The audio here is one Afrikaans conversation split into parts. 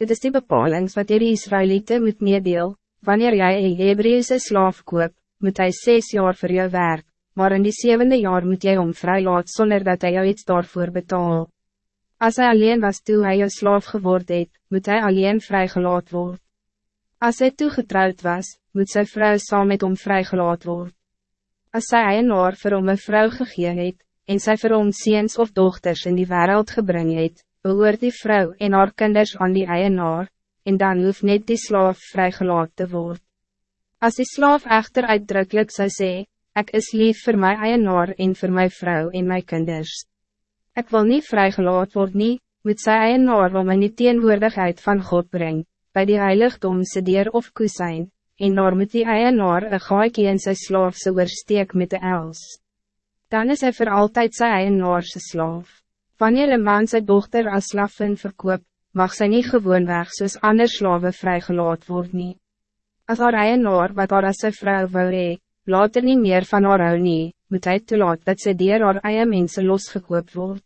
Dit is die bepalings wat die Israëlieten moet meedeel, wanneer jij een Hebreeuwse slaaf koop, moet hij zes jaar voor jou werk, maar in die zevende jaar moet jy om vrij laat zonder dat hij jou iets daarvoor betaal. Als hij alleen was toe hij jou slaaf geworden het, moet hij alleen vrijgelaat worden. Als hij toegetrouwd was, moet zijn vrouw saam met hom vrijgelaat worden. Als zij eienaar vir hom een vrou gegee het, en sy vir hom seens of dochters in die wereld gebring het, behoort die vrouw en haar kinders aan die eienaar, en dan hoef net die slaaf vrijgelaat te worden. Als die slaaf echter uitdrukkelijk zou zeggen, ik is lief voor mijn eienaar en voor mijn vrouw en mijn kinders. Ik wil niet vrijgelaat worden, nie, moet sy eienaar wat my nie teenwoordigheid van God brengt, bij die heiligdom se dier of koe zijn, en daar moet die eienaar een gaakie in sy slaaf se oorsteek met de els. Dan is hij voor altijd sy eienaar se slaaf. Wanneer een man zijn dochter als slaffen verkoopt, mag sy nie gewoon weg soos ander slawe vrygelaat word nie. As haar eienaar wat haar as sy vrou wou hee, later nie meer van haar hou nie, moet hy toelaat dat sy dier haar eie mense losgekoop word.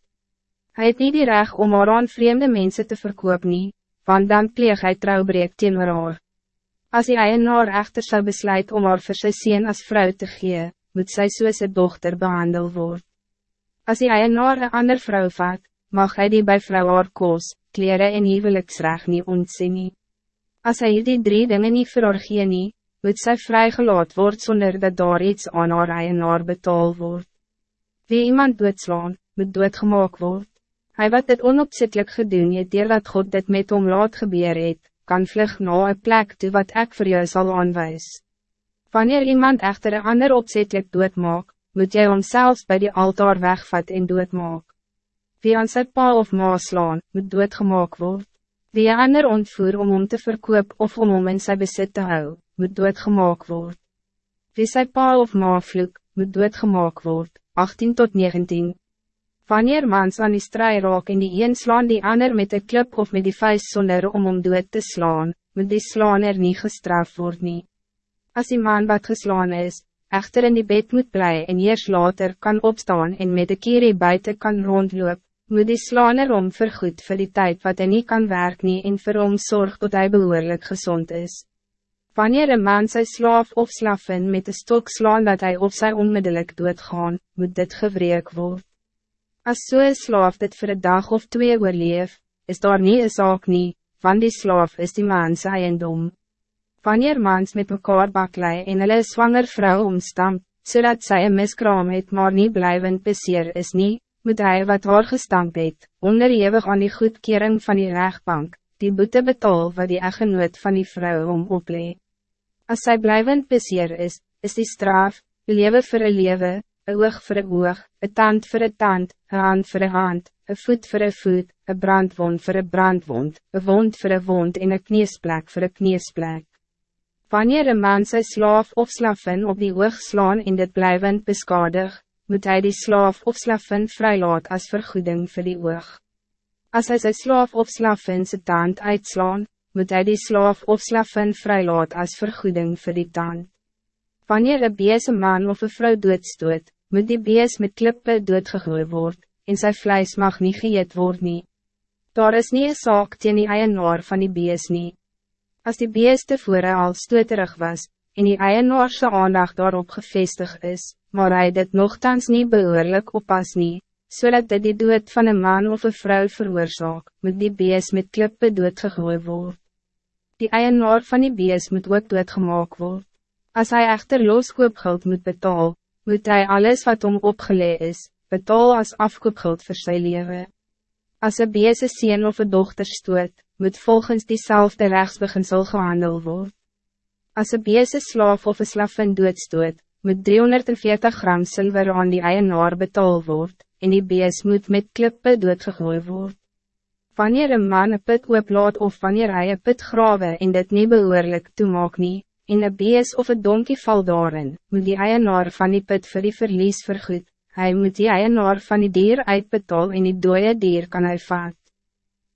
Hij het nie die reg om haar aan vreemde mensen te verkoop nie, want dan pleeg hy trouwbreek teen haar. As die eienaar echter zou besluit om haar vir sy sien as vrou te gee, moet sy soos sy dochter behandel word. As die eienaar een ander vrou vat, mag hij die bij vrouw haar koos, kleren en huweliksrecht nie ontsien nie. As hy die drie dingen nie vir haar gee nie, moet sy vrygelaat word zonder dat daar iets aan haar eienaar betaal word. Wie iemand doodslaan, moet doodgemaak word. Hij wat dit onopzettelijk gedoen het, deel dat God dit met hom laat gebeur het, kan vlug na een plek toe wat ik voor jou zal aanwijs. Wanneer iemand echter een ander opzettelijk doodmaak, moet jy homself bij die altaar wegvat en doodmaak. Wie aan sy pa of ma slaan, moet doodgemaak word. Wie ander ontvoer om om te verkoop of om om in sy besit te hou, moet doodgemaak word. Wie sy pa of ma vloek, moet doodgemaak word. 18 tot 19 Wanneer mans aan die strijd raak en die een slaan die ander met een klip of met die vuist zonder om om dood te slaan, moet die slaan er niet gestraft worden. nie. As die man wat geslaan is, echter in die bed moet blij en eers later kan opstaan en met de kierie buiten kan rondloop, moet die slaner om vergoed voor die tijd wat hij niet kan werken nie en vir hom zorg dat hij behoorlijk gezond is. Wanneer een man zijn slaaf of slaffen met de stok slaan dat hij of zij onmiddellijk doodgaan, moet dit gewreek worden. Als zo'n slaaf dit voor een dag of twee oorleef, is daar niet een zaak nie, van die slaaf is die man zijn eiendom. Wanneer mans met mekaar baklei en hulle zwanger vrouw omstamp, zodat zij een miskraam het maar niet blijven beseer is niet, moet hij wat haar gestamp het, onderhewig aan die goedkering van die rechtbank, die boete betaal wat die echtgenoot van die vrouw om oplee. Als zij blijven beseer is, is die straf, lewe voor een lewe, een oog voor een oog, een tand voor een tand, een hand voor een hand, een voet voor een voet, een brandwond voor een brandwond, een wond voor een wond en een kniesplek voor een kniesplek. Wanneer een man sy slaaf of slaffen op die oog slaan en dit blijven beskadig, moet hij die slaaf of slaffen vrijlaat als vergoeding voor die oog. Als hij zijn slaaf of slaffen zijn tand uitslaan, moet hij die slaaf of slaffen vrijlaat als vergoeding voor die tand. Wanneer een bees een man of een vrouw doodstoot, moet die bees met klippe doodgegooid worden, en zijn vlees mag niet geëet worden. Nie. Daar is niet een zaak die eienaar van die bees nie. Als die bees tevore al stoterig was, en die eienaarse aandacht daarop gevestigd is, maar hij dit nogthans niet behoorlijk oppas nie, so dit die dood van een man of een vrouw veroorzaak, moet die bees met klippe doodgegooi word. Die eienaar van die bees moet ook doodgemaak word. Als hij echter loskoopgeld moet betaal, moet hij alles wat om opgeleid is, betaal als afkoopgeld voor zijn leven. Als een bees een sien of een dochter stoot, moet volgens diezelfde rechtsbeginsel gehandeld worden. Als een bees een slaaf of een slaffen doodstoot, moet 340 gram zilver aan die eienaar betaal word, en die bees moet met klippe doodgegooi word. Wanneer een man een put ooplaat of wanneer hij een put grawe en dit niet behoorlijk toemaak nie, en een bees of een donkie val daarin, moet die eienaar van die put vir die verlies vergoed, hij moet die eienaar van die dier uitbetaal en die dode dier kan hij vat.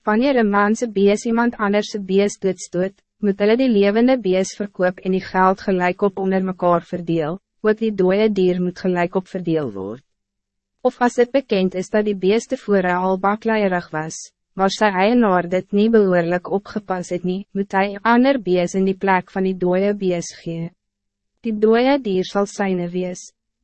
Wanneer een man zijn bees iemand anders zijn bees doodstoot, moet hulle die levende bees verkoop en die geld gelijk op onder mekaar verdeel, ook die dode dier moet gelijk op verdeel word. Of als het bekend is dat die beeste voor al bakleierig was, maar sy eienaar dit niet behoorlijk opgepas het nie, moet hy ander bees in die plek van die dooie bees gee. Die dooie dier sal syne wees.